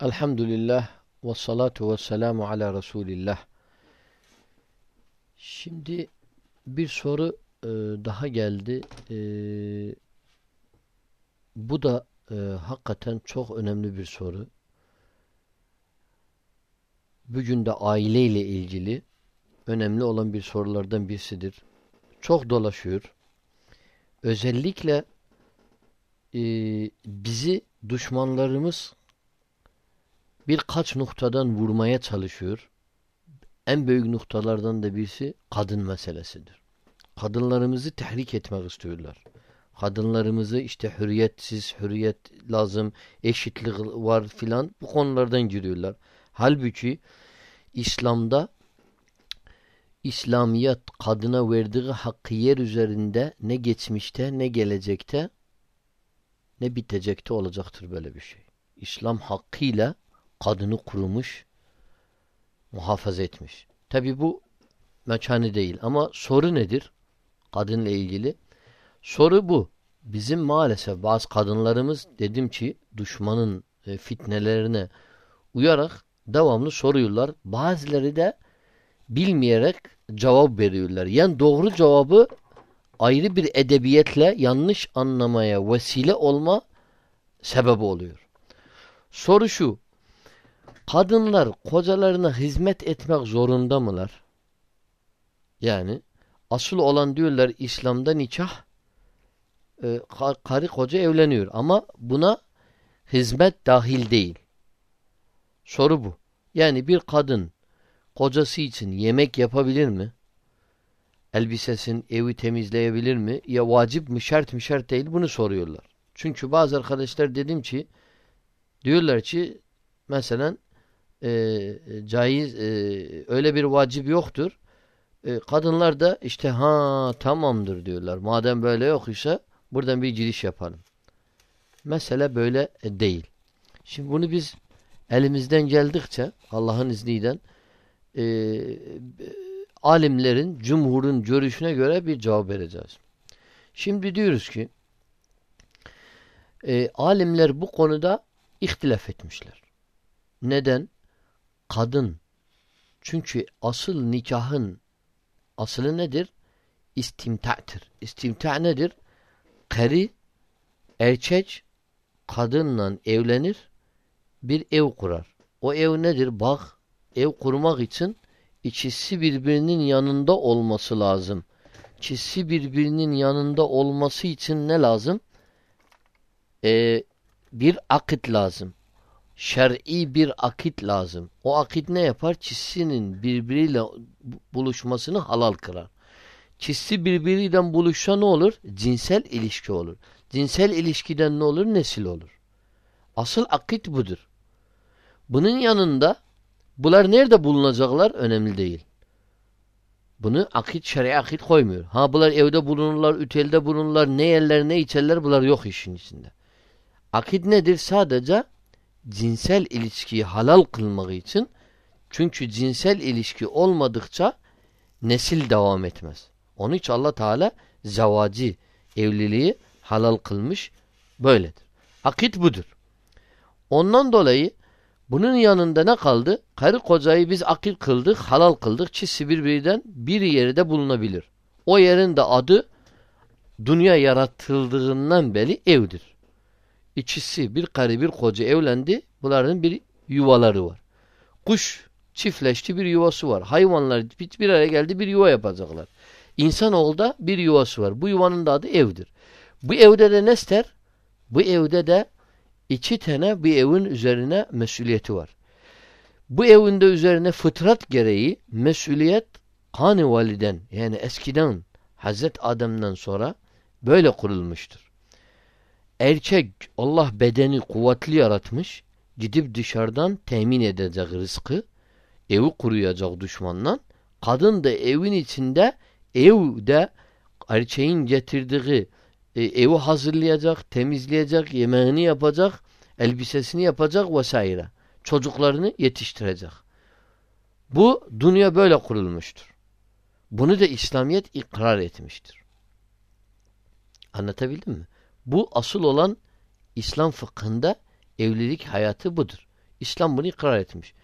Elhamdülillah ve salatu ve selamu ala Resulillah. Şimdi bir soru e, daha geldi. E, bu da e, hakikaten çok önemli bir soru. Bugün de aileyle ilgili önemli olan bir sorulardan birisidir. Çok dolaşıyor. Özellikle e, bizi düşmanlarımız birkaç noktadan vurmaya çalışıyor. En büyük noktalardan da birisi kadın meselesidir. Kadınlarımızı tehrik etmek istiyorlar. Kadınlarımızı işte hürriyetsiz, hürriyet lazım, eşitlik var filan bu konulardan giriyorlar. Halbuki İslam'da İslamiyet kadına verdiği hakkı yer üzerinde ne geçmişte ne gelecekte ne bitecekte olacaktır böyle bir şey. İslam hakkıyla kadını kurumuş, muhafaza etmiş. Tabi bu mekanı değil ama soru nedir? Kadınla ilgili. Soru bu. Bizim maalesef bazı kadınlarımız dedim ki düşmanın e, fitnelerine uyarak devamlı soruyorlar. Bazıları da bilmeyerek cevap veriyorlar. Yani doğru cevabı ayrı bir edebiyetle yanlış anlamaya vesile olma sebebi oluyor. Soru şu. Kadınlar kocalarına hizmet etmek zorunda mılar? Yani asıl olan diyorlar İslam'da nikah e, karı koca evleniyor ama buna hizmet dahil değil. Soru bu. Yani bir kadın kocası için yemek yapabilir mi? Elbisesin, evi temizleyebilir mi? Ya vacip mi, şart mı, şart değil bunu soruyorlar. Çünkü bazı arkadaşlar dedim ki diyorlar ki mesela e, caiz e, öyle bir vacip yoktur. E, kadınlar da işte ha tamamdır diyorlar. Madem böyle yok ise buradan bir giriş yapalım. Mesele böyle e, değil. Şimdi bunu biz elimizden geldikçe Allah'ın izniyle e, alimlerin, cumhurun görüşüne göre bir cevap vereceğiz. Şimdi diyoruz ki e, alimler bu konuda ihtilaf etmişler. Neden? Kadın çünkü asıl nikahın aslı nedir? İstimta'tır. İstimta nedir? Karı erkek kadınla evlenir bir ev kurar. O ev nedir? Bak ev kurmak için ikisi birbirinin yanında olması lazım. İkisi birbirinin yanında olması için ne lazım? Ee, bir akit lazım şer'i bir akit lazım. O akit ne yapar? Çizsinin birbiriyle buluşmasını halal kılar. Çizsi birbiriyle buluşsa ne olur? Cinsel ilişki olur. Cinsel ilişkiden ne olur? Nesil olur. Asıl akit budur. Bunun yanında bunlar nerede bulunacaklar? Önemli değil. Bunu akit, şer'i akit koymuyor. Ha bunlar evde bulunurlar, ütelde bulunurlar, ne yerler ne içerler bunlar yok işin içinde. Akit nedir? Sadece cinsel ilişkiyi halal kılmak için çünkü cinsel ilişki olmadıkça nesil devam etmez. Onun için Allah Teala zavacı evliliği halal kılmış böyledir. Akit budur. Ondan dolayı bunun yanında ne kaldı? Karı kocayı biz akit kıldık, halal kıldık. Çizsi birbirinden bir yerde bulunabilir. O yerin de adı dünya yaratıldığından beri evdir. İkisi bir karı bir koca evlendi. Bunların bir yuvaları var. Kuş çiftleşti bir yuvası var. Hayvanlar bir araya geldi bir yuva yapacaklar. İnsanoğlu da bir yuvası var. Bu yuvanın da adı evdir. Bu evde de ne ister? Bu evde de iki tane bir evin üzerine mesuliyeti var. Bu evinde üzerine fıtrat gereği mesuliyet kan validen yani eskiden Hazret Adem'den sonra böyle kurulmuştur erkek Allah bedeni kuvvetli yaratmış. Gidip dışarıdan temin edecek rızkı. Evi kuruyacak düşmandan. Kadın da evin içinde evde erkeğin getirdiği e, evi hazırlayacak, temizleyecek, yemeğini yapacak, elbisesini yapacak vesaire. Çocuklarını yetiştirecek. Bu dünya böyle kurulmuştur. Bunu da İslamiyet ikrar etmiştir. Anlatabildim mi? Bu asıl olan İslam fıkhında evlilik hayatı budur. İslam bunu ikrar etmiş.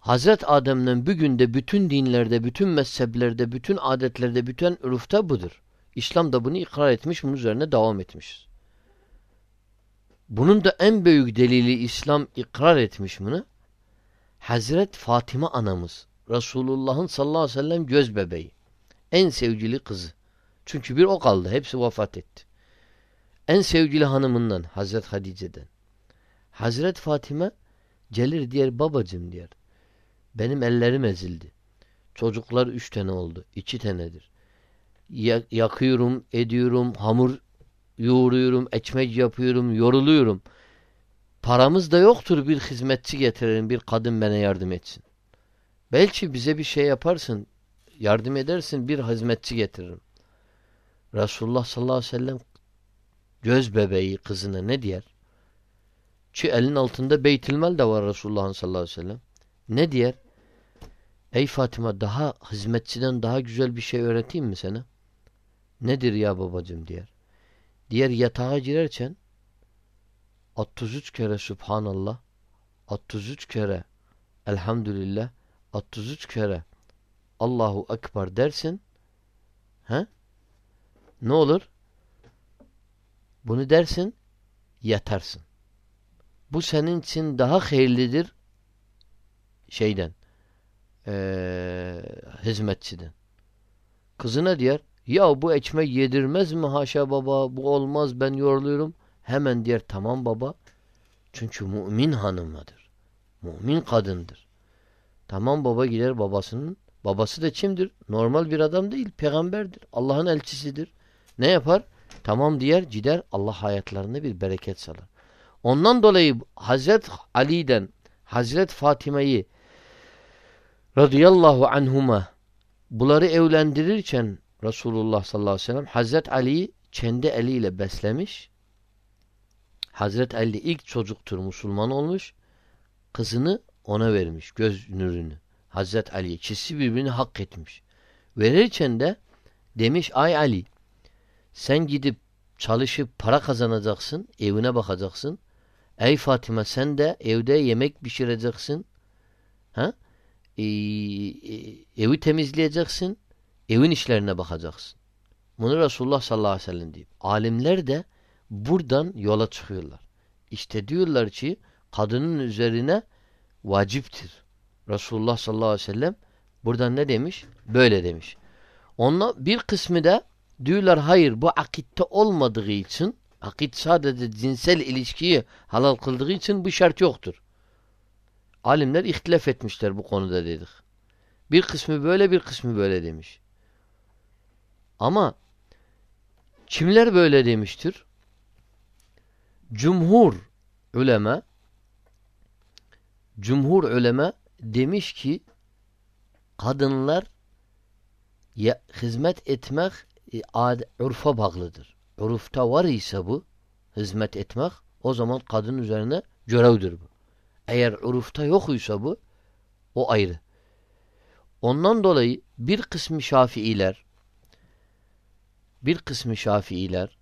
Hazret Adem'den bugün de bütün dinlerde, bütün mezheplerde, bütün adetlerde, bütün ürufta budur. İslam da bunu ikrar etmiş, bunun üzerine devam etmiş. Bunun da en büyük delili İslam ikrar etmiş bunu. Hazret Fatıma anamız, Resulullah'ın sallallahu aleyhi ve sellem göz bebeği. En sevgili kızı. Çünkü bir o kaldı, hepsi vefat etti. En sevgili hanımından, Hazret Hadice'den. Hazret Fatıma gelir diyer babacım diyer. Benim ellerim ezildi. Çocuklar üç tane oldu. iki tanedir. Yakıyorum, ediyorum, hamur yoğuruyorum, ekmek yapıyorum, yoruluyorum. Paramız da yoktur bir hizmetçi getirelim, bir kadın bana yardım etsin. Belki bize bir şey yaparsın, yardım edersin, bir hizmetçi getiririm. Resulullah sallallahu aleyhi ve sellem göz bebeği kızına ne diyer? Ki elin altında beytilmel de var Resulullah'ın sallallahu aleyhi ve sellem. Ne diyer? Ey Fatıma daha hizmetçiden daha güzel bir şey öğreteyim mi sana? Nedir ya babacım diyer. Diğer yatağa girerken 33 kere Subhanallah 33 kere Elhamdülillah 33 kere Allahu Ekber dersin he? ne olur? Bunu dersin yatarsın. Bu senin için daha hayırlıdır şeyden ee, hizmetçiden. Kızına diyor ya bu ekmek yedirmez mi haşa baba bu olmaz ben yoruluyorum. Hemen diyor tamam baba. Çünkü mümin hanımıdır. Mümin kadındır. Tamam baba gider babasının. Babası da kimdir? Normal bir adam değil. Peygamberdir. Allah'ın elçisidir. Ne yapar? Tamam diyer gider Allah hayatlarına bir bereket salar. Ondan dolayı Hazret Ali'den Hazret Fatime'yi radıyallahu anhuma bunları evlendirirken Resulullah sallallahu aleyhi ve sellem Hazret Ali'yi kendi eliyle beslemiş. Hazret Ali ilk çocuktur Müslüman olmuş. Kızını ona vermiş göz nürünü. Hazret Ali ikisi birbirini hak etmiş. Verirken de demiş ay Ali sen gidip çalışıp para kazanacaksın, evine bakacaksın. Ey Fatıma sen de evde yemek pişireceksin. Ha? Ee, evi temizleyeceksin. Evin işlerine bakacaksın. Bunu Resulullah sallallahu aleyhi ve sellem deyip. Alimler de buradan yola çıkıyorlar. İşte diyorlar ki kadının üzerine vaciptir. Resulullah sallallahu aleyhi ve sellem buradan ne demiş? Böyle demiş. Onunla bir kısmı da diyorlar hayır bu akitte olmadığı için akit sadece cinsel ilişkiyi halal kıldığı için bu şart yoktur. Alimler ihtilaf etmişler bu konuda dedik. Bir kısmı böyle bir kısmı böyle demiş. Ama kimler böyle demiştir? Cumhur ulema Cumhur ulema demiş ki kadınlar ya, hizmet etmek e, ad, urfa bağlıdır. Urufta var ise bu hizmet etmek o zaman kadın üzerine görevdir bu. Eğer urufta yok ise bu o ayrı. Ondan dolayı bir kısmı şafiiler bir kısmı şafiiler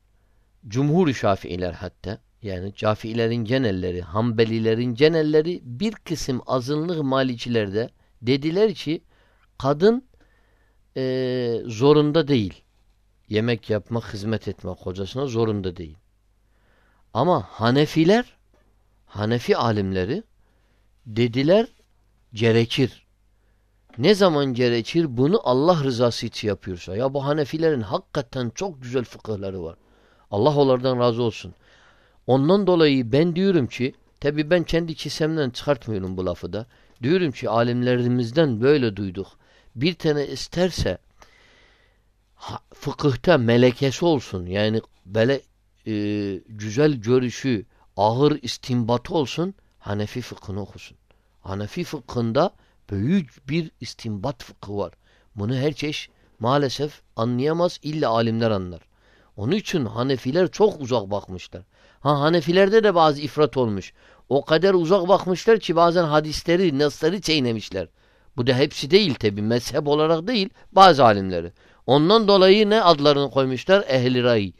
cumhur şafiiler hatta yani şafiilerin genelleri Hanbelilerin genelleri bir kısım azınlık malikilerde dediler ki kadın e, zorunda değil. Yemek yapmak, hizmet etmek kocasına zorunda değil. Ama Hanefiler Hanefi alimleri dediler gerekir. Ne zaman gerekir? Bunu Allah rızası için yapıyorsa. Ya bu Hanefilerin hakikaten çok güzel fıkıhları var. Allah onlardan razı olsun. Ondan dolayı ben diyorum ki tabi ben kendi kisemden çıkartmıyorum bu lafı da. Diyorum ki alimlerimizden böyle duyduk. Bir tane isterse fıkıhta melekesi olsun. Yani böyle e, güzel görüşü, ağır istimbatı olsun. Hanefi fıkhını okusun. Hanefi fıkhında büyük bir istimbat fıkhı var. Bunu her çeşit maalesef anlayamaz. illa alimler anlar. Onun için Hanefiler çok uzak bakmışlar. Ha Hanefilerde de bazı ifrat olmuş. O kadar uzak bakmışlar ki bazen hadisleri, nasları çiğnemişler. Bu da hepsi değil tabi. Mezhep olarak değil bazı alimleri. Ondan dolayı ne adlarını koymuşlar? Ehli ray.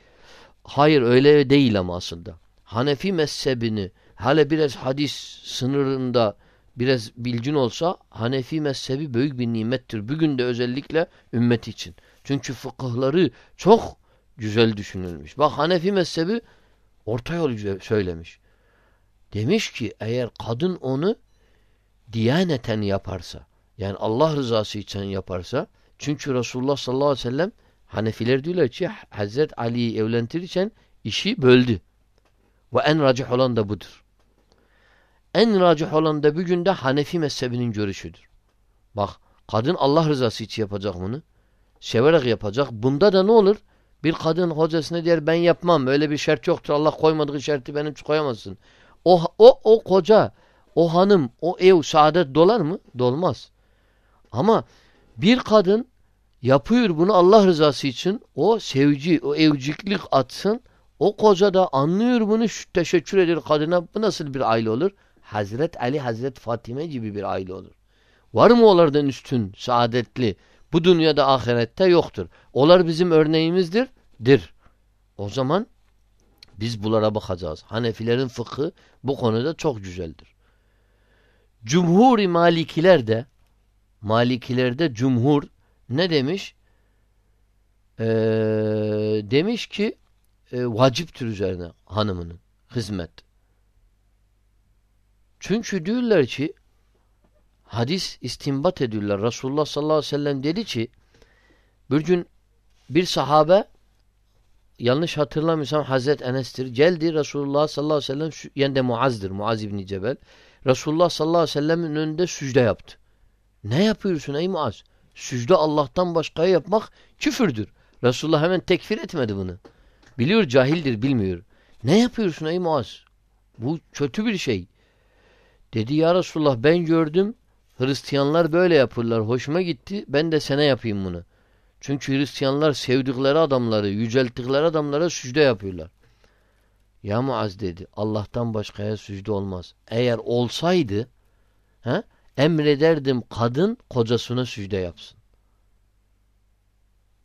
Hayır öyle değil ama aslında. Hanefi mezhebini Hala biraz hadis sınırında biraz bilgin olsa Hanefi mezhebi büyük bir nimettir. Bugün de özellikle ümmet için. Çünkü fıkıhları çok güzel düşünülmüş. Bak Hanefi mezhebi orta yolu söylemiş. Demiş ki eğer kadın onu diyaneten yaparsa yani Allah rızası için yaparsa çünkü Resulullah sallallahu aleyhi ve sellem Hanefiler diyorlar ki Hazret Ali'yi evlendirirken işi böldü. Ve en racih olan da budur. En racih olan da bugün de Hanefi mezhebinin görüşüdür. Bak kadın Allah rızası için yapacak bunu. Severek yapacak. Bunda da ne olur? Bir kadın hocasına der ben yapmam. Öyle bir şart yoktur. Allah koymadığı şartı benim koyamazsın. O, o, o koca, o hanım, o ev saadet dolar mı? Dolmaz. Ama bir kadın yapıyor bunu Allah rızası için o sevci, o evciklik atsın. O koca da anlıyor bunu teşekkür eder kadına. Bu nasıl bir aile olur? Hazret Ali, Hazret Fatime gibi bir aile olur. Var mı onlardan üstün, saadetli? Bu dünyada ahirette yoktur. Onlar bizim örneğimizdir. Dir. O zaman biz bunlara bakacağız. Hanefilerin fıkhı bu konuda çok güzeldir. Cumhur-i Malikiler de Malikilerde cumhur ne demiş? Ee, demiş ki e, vaciptir üzerine hanımının hizmet. Çünkü diyorlar ki hadis istinbat ediyorlar. Resulullah sallallahu aleyhi ve sellem dedi ki bir gün bir sahabe yanlış hatırlamıyorsam Hazret Enes'tir. Geldi Resulullah sallallahu aleyhi ve sellem yani de Muaz'dır. Muaz İbni Cebel. Resulullah sallallahu aleyhi ve sellemin önünde sücde yaptı. Ne yapıyorsun ey Muaz? Sücde Allah'tan başkaya yapmak küfürdür. Resulullah hemen tekfir etmedi bunu. Biliyor cahildir bilmiyor. Ne yapıyorsun ey Muaz? Bu kötü bir şey. Dedi ya Resulullah ben gördüm Hristiyanlar böyle yapırlar. Hoşuma gitti. Ben de sana yapayım bunu. Çünkü Hristiyanlar sevdikleri adamları, yücelttikleri adamlara sücde yapıyorlar. Ya Muaz dedi. Allah'tan başkaya sücde olmaz. Eğer olsaydı he, emrederdim kadın kocasına sücde yapsın.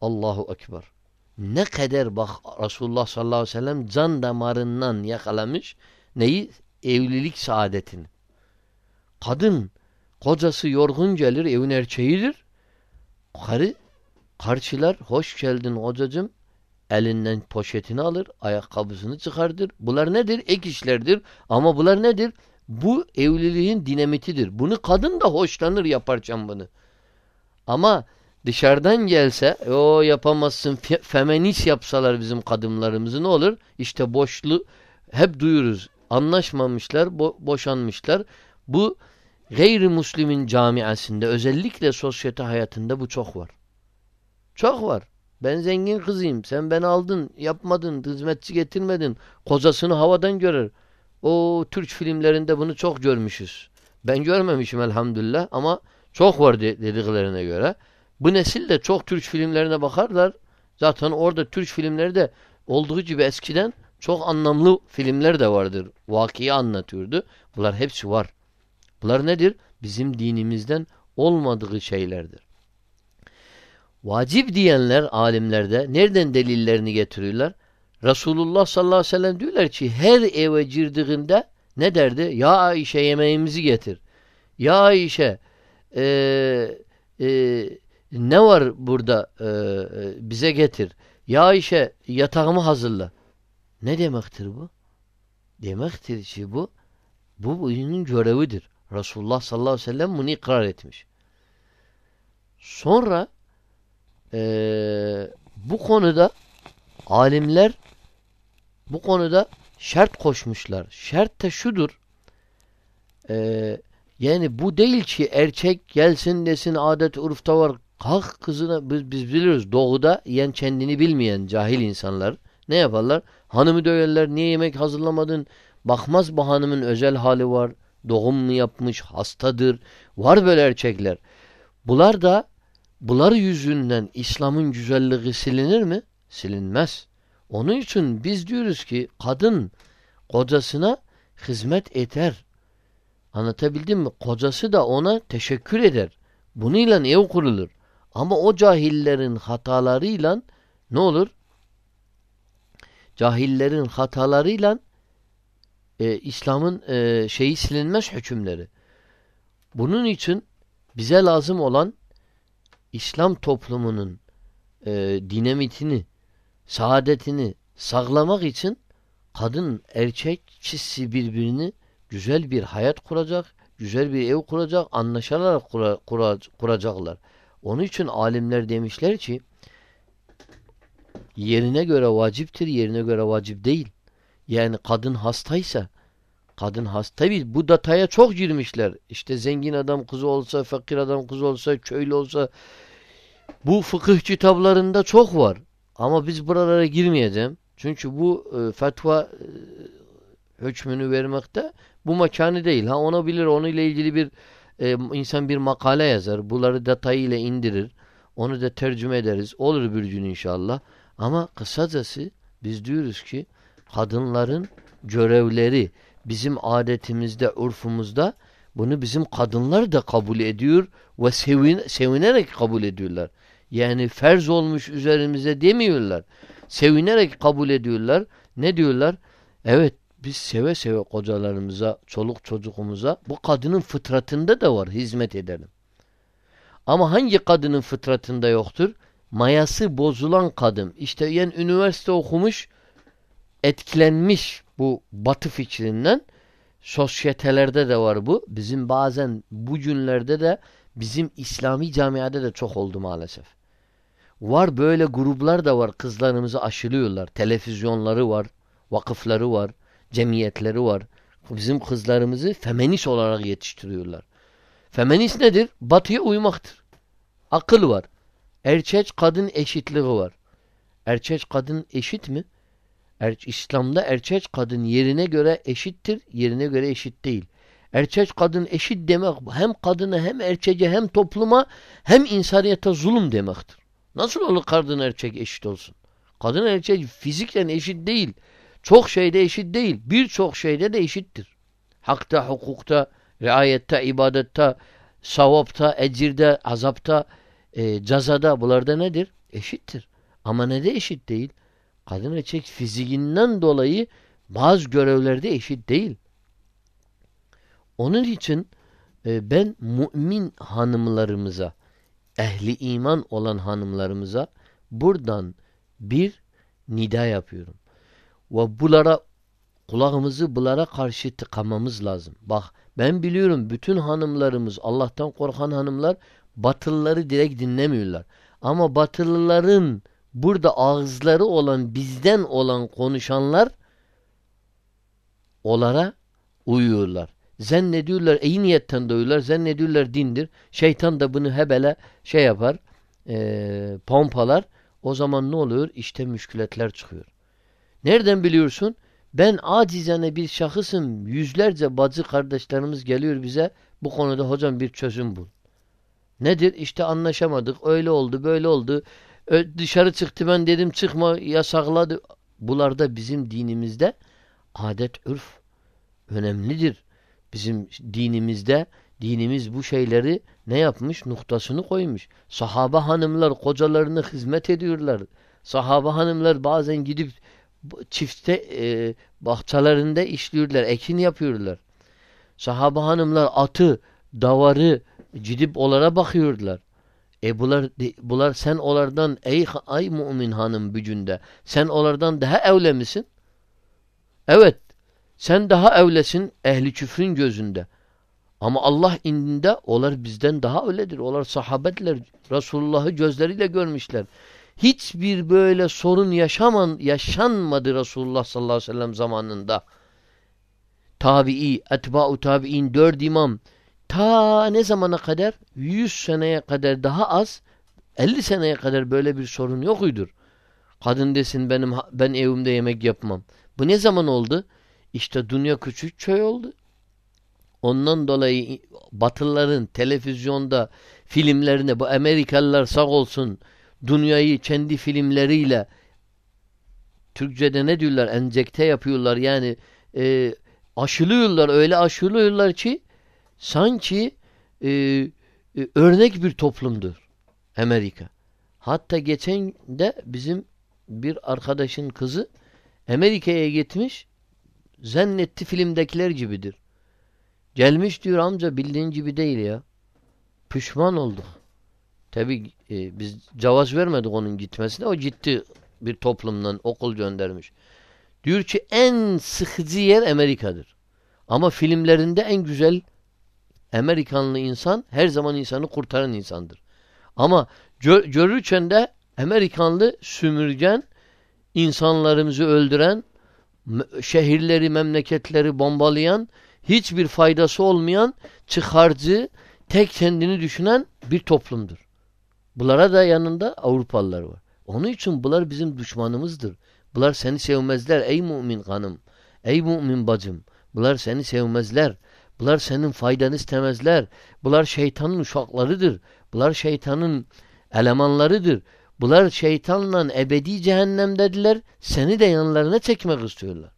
Allahu Ekber. Ne kadar bak Resulullah sallallahu aleyhi ve sellem can damarından yakalamış neyi? Evlilik saadetini. Kadın kocası yorgun gelir evin erkeğidir. Karı karşılar hoş geldin hocacım elinden poşetini alır ayakkabısını çıkardır. Bunlar nedir? Ek işlerdir. Ama bunlar nedir? Bu evliliğin dinamitidir. Bunu kadın da hoşlanır yaparken bunu. Ama dışarıdan gelse o yapamazsın feminist yapsalar bizim kadınlarımızı ne olur? İşte boşlu hep duyuruz. Anlaşmamışlar, bo boşanmışlar. Bu gayrimüslimin camiasında özellikle sosyete hayatında bu çok var. Çok var. Ben zengin kızıyım. Sen beni aldın, yapmadın, hizmetçi getirmedin. Kozasını havadan görür. O Türk filmlerinde bunu çok görmüşüz. Ben görmemişim elhamdülillah ama çok var dediklerine göre. Bu nesil de çok Türk filmlerine bakarlar. Zaten orada Türk filmleri de olduğu gibi eskiden çok anlamlı filmler de vardır. Vakiyi anlatıyordu. Bunlar hepsi var. Bunlar nedir? Bizim dinimizden olmadığı şeylerdir. Vacip diyenler alimlerde nereden delillerini getiriyorlar? Resulullah sallallahu aleyhi ve sellem diyorlar ki her eve girdiğinde ne derdi? Ya Ayşe yemeğimizi getir. Ya Ayşe e, e, ne var burada e, e, bize getir. Ya Ayşe yatağımı hazırla. Ne demektir bu? Demektir ki bu bu bunun görevidir. Resulullah sallallahu aleyhi ve sellem bunu ikrar etmiş. Sonra e, bu konuda alimler bu konuda şart koşmuşlar. Şart da şudur. E, yani bu değil ki erkek gelsin desin adet urfta var. Kalk kızına biz, biz biliyoruz doğuda yiyen kendini bilmeyen cahil insanlar ne yaparlar? Hanımı döverler niye yemek hazırlamadın? Bakmaz bu hanımın özel hali var. Doğum mu yapmış? Hastadır. Var böyle erkekler. Bunlar da Bunlar yüzünden İslam'ın güzelliği silinir mi? Silinmez. Onun için biz diyoruz ki kadın kocasına hizmet eder. Anlatabildim mi? Kocası da ona teşekkür eder. Bununla ev kurulur. Ama o cahillerin hatalarıyla ne olur? Cahillerin hatalarıyla e, İslam'ın e, şeyi silinmez hükümleri. Bunun için bize lazım olan İslam toplumunun e, dinamitini, saadetini sağlamak için kadın erkek çizsi birbirini güzel bir hayat kuracak, güzel bir ev kuracak, anlaşarak kura, kura, kuracaklar. Onun için alimler demişler ki yerine göre vaciptir, yerine göre vacip değil. Yani kadın hastaysa kadın hasta bir bu dataya çok girmişler. İşte zengin adam kızı olsa, fakir adam kızı olsa, köylü olsa bu fıkıh kitaplarında çok var. Ama biz buralara girmeyeceğim. Çünkü bu e, fetva e, hükmünü vermekte bu mekanı değil. Ha ona bilir, onunla ilgili bir e, insan bir makale yazar. Bunları detayıyla indirir. Onu da tercüme ederiz. Olur bir gün inşallah. Ama kısacası biz diyoruz ki kadınların görevleri bizim adetimizde, urfumuzda bunu bizim kadınlar da kabul ediyor ve sevin, sevinerek kabul ediyorlar. Yani ferz olmuş üzerimize demiyorlar. Sevinerek kabul ediyorlar. Ne diyorlar? Evet biz seve seve kocalarımıza, çoluk çocuğumuza bu kadının fıtratında da var hizmet edelim. Ama hangi kadının fıtratında yoktur? Mayası bozulan kadın. İşte yani üniversite okumuş, etkilenmiş bu batı fikrinden. Sosyetelerde de var bu. Bizim bazen bu günlerde de bizim İslami camiada da çok oldu maalesef. Var böyle gruplar da var kızlarımızı aşılıyorlar. Televizyonları var, vakıfları var, cemiyetleri var. Bizim kızlarımızı feminist olarak yetiştiriyorlar. Feminist nedir? Batıya uymaktır. Akıl var. Erkek kadın eşitliği var. Erkek kadın eşit mi? Er, İslam'da erkek kadın yerine göre eşittir, yerine göre eşit değil. Erkek kadın eşit demek hem kadına hem erkeğe hem topluma hem insaniyete zulüm demektir. Nasıl olur kadın erkek eşit olsun? Kadın erkek fizikten eşit değil. Çok şeyde eşit değil. Birçok şeyde de eşittir. Hakta, hukukta, riayette, ibadette, savapta, ecirde, azapta, e, cazada bunlarda nedir? Eşittir. Ama ne de eşit değil? Kadın erkek fiziğinden dolayı bazı görevlerde eşit değil. Onun için e, ben mümin hanımlarımıza, ehli iman olan hanımlarımıza buradan bir nida yapıyorum. Ve bunlara kulağımızı bunlara karşı tıkamamız lazım. Bak ben biliyorum bütün hanımlarımız Allah'tan korkan hanımlar batılıları direkt dinlemiyorlar. Ama batılıların burada ağızları olan bizden olan konuşanlar onlara uyuyorlar. Zannediyorlar iyi niyetten doyuyorlar. Zannediyorlar dindir. Şeytan da bunu hebele şey yapar e, pompalar. O zaman ne oluyor? İşte müşkületler çıkıyor. Nereden biliyorsun? Ben acizane bir şahısım. Yüzlerce bacı kardeşlerimiz geliyor bize. Bu konuda hocam bir çözüm bul. Nedir? İşte anlaşamadık. Öyle oldu, böyle oldu. Dışarı çıktı ben dedim çıkma yasakladı. Bularda bizim dinimizde adet, ürf önemlidir. Bizim dinimizde dinimiz bu şeyleri ne yapmış? Noktasını koymuş. Sahaba hanımlar kocalarına hizmet ediyorlar. Sahaba hanımlar bazen gidip çifte e, bahçelerinde işliyorlar. Ekin yapıyorlar. Sahaba hanımlar atı, davarı gidip onlara bakıyorlar. E bunlar, bunlar sen onlardan ey ay mümin hanım bücünde sen onlardan daha evle misin? Evet. Sen daha evlesin ehli küfrün gözünde. Ama Allah indinde onlar bizden daha öyledir. Onlar sahabetler. Resulullah'ı gözleriyle görmüşler. Hiçbir böyle sorun yaşaman, yaşanmadı Resulullah sallallahu aleyhi ve sellem zamanında. Tabi'i, etba'u tabi'in, dört imam. Ta ne zamana kadar? Yüz seneye kadar daha az, elli seneye kadar böyle bir sorun yok uydur. Kadın desin benim ben evimde yemek yapmam. Bu ne zaman oldu? İşte dünya küçük köy oldu. Ondan dolayı Batılıların televizyonda filmlerine bu Amerikalılar sağ olsun dünyayı kendi filmleriyle Türkçe'de ne diyorlar? Enjekte yapıyorlar. Yani e, aşılıyorlar. Öyle aşılıyorlar ki sanki e, e, örnek bir toplumdur Amerika. Hatta geçen de bizim bir arkadaşın kızı Amerika'ya gitmiş Zannetti filmdekiler gibidir. Gelmiş diyor amca bildiğin gibi değil ya. Pişman olduk. Tabi e, biz cevaz vermedik onun gitmesine. O gitti bir toplumdan okul göndermiş. Diyor ki en sıkıcı yer Amerika'dır. Ama filmlerinde en güzel Amerikanlı insan her zaman insanı kurtaran insandır. Ama gö görürken de Amerikanlı sümürgen, insanlarımızı öldüren, şehirleri, memleketleri bombalayan, hiçbir faydası olmayan, çıkarcı, tek kendini düşünen bir toplumdur. Bunlara da yanında Avrupalılar var. Onun için bunlar bizim düşmanımızdır. Bunlar seni sevmezler ey mümin hanım, ey mümin bacım. Bunlar seni sevmezler. Bunlar senin faydanı istemezler. Bunlar şeytanın uşaklarıdır. Bunlar şeytanın elemanlarıdır. Bunlar şeytanla ebedi cehennemdediler. Seni de yanlarına çekmek istiyorlar.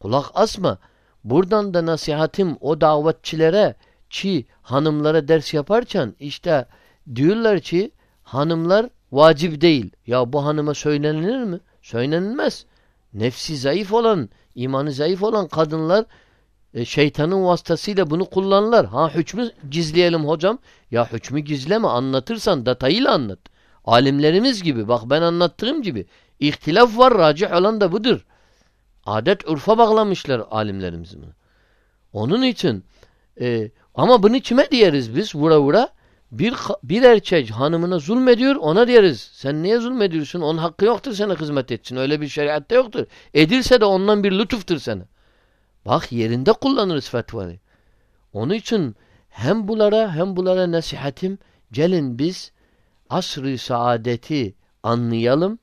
Kulak asma. Buradan da nasihatim o davetçilere ki hanımlara ders yaparken işte diyorlar ki hanımlar vacip değil. Ya bu hanıma söylenilir mi? Söylenilmez. Nefsi zayıf olan, imanı zayıf olan kadınlar e, şeytanın vasıtasıyla bunu kullanırlar. Ha hükmü gizleyelim hocam. Ya hükmü gizleme anlatırsan detayıyla anlat. Alimlerimiz gibi bak ben anlattığım gibi ihtilaf var racih olan da budur. Adet urfa bağlamışlar alimlerimiz bunu. Onun için e, ama bunu kime diyeriz biz vura vura? Bir, bir erkek hanımına zulmediyor ona diyeriz. Sen niye zulmediyorsun? Onun hakkı yoktur sana hizmet etsin. Öyle bir şeriatta yoktur. Edilse de ondan bir lütuftur sana. Bak yerinde kullanırız fetvayı. Onun için hem bunlara hem bunlara nasihatim gelin biz asr-ı saadeti anlayalım,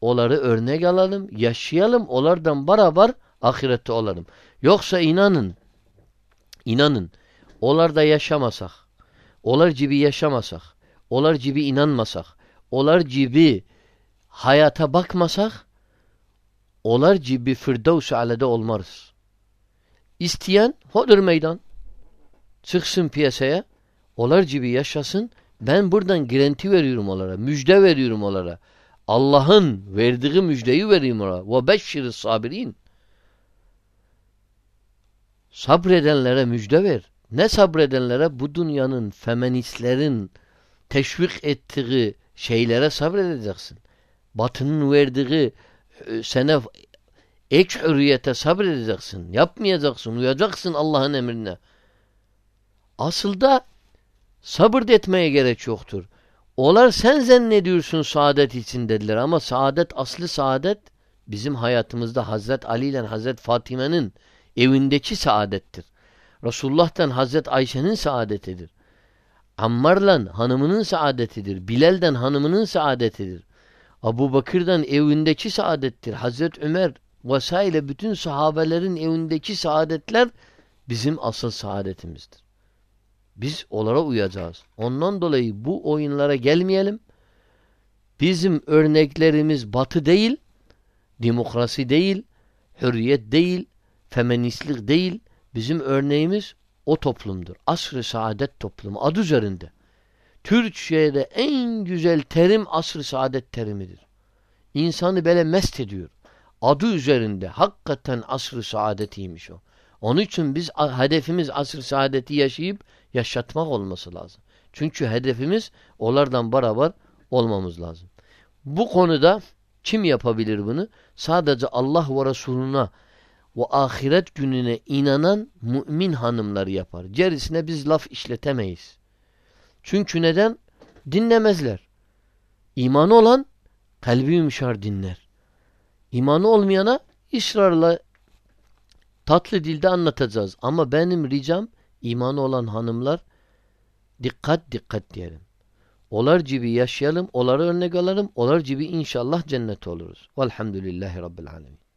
onları örnek alalım, yaşayalım, onlardan beraber ahirette olalım. Yoksa inanın, inanın, onlarda yaşamasak, onlar gibi yaşamasak, onlar gibi inanmasak, onlar gibi hayata bakmasak, onlar gibi Firdevs-i Ale'de olmarız. İsteyen hodur meydan. Çıksın piyasaya. Onlar gibi yaşasın. Ben buradan girenti veriyorum onlara. Müjde veriyorum onlara. Allah'ın verdiği müjdeyi vereyim onlara. Ve beşşiriz sabirin. Sabredenlere müjde ver. Ne sabredenlere? Bu dünyanın feministlerin teşvik ettiği şeylere sabredeceksin. Batının verdiği e, sana ek hürriyete sabredeceksin. Yapmayacaksın. Uyacaksın Allah'ın emrine. Asıl da sabır etmeye gerek yoktur. Olar sen zannediyorsun saadet için dediler ama saadet aslı saadet bizim hayatımızda Hazret Ali ile Hazret Fatime'nin evindeki saadettir. Resulullah'tan Hazret Ayşe'nin saadetidir. Ammar'la hanımının saadetidir. Bilal'den hanımının saadetidir. Abu Bakır'dan evindeki saadettir. Hazret Ömer vesaire bütün sahabelerin evindeki saadetler bizim asıl saadetimizdir. Biz onlara uyacağız. Ondan dolayı bu oyunlara gelmeyelim. Bizim örneklerimiz batı değil, demokrasi değil, hürriyet değil, feministlik değil. Bizim örneğimiz o toplumdur. Asr-ı saadet toplumu adı üzerinde. Türkçe'de en güzel terim asr-ı saadet terimidir. İnsanı böyle mest ediyor adı üzerinde hakikaten asr-ı saadetiymiş o. Onun için biz hedefimiz asr-ı saadeti yaşayıp yaşatmak olması lazım. Çünkü hedefimiz onlardan beraber olmamız lazım. Bu konuda kim yapabilir bunu? Sadece Allah ve Resuluna ve ahiret gününe inanan mümin hanımları yapar. Gerisine biz laf işletemeyiz. Çünkü neden? Dinlemezler. İmanı olan kalbi yumuşar dinler. İmanı olmayana ısrarla tatlı dilde anlatacağız. Ama benim ricam imanı olan hanımlar dikkat dikkat diyelim. Olar gibi yaşayalım, oları örnek alalım, olar gibi inşallah cennet oluruz. Velhamdülillahi Rabbil Alemin.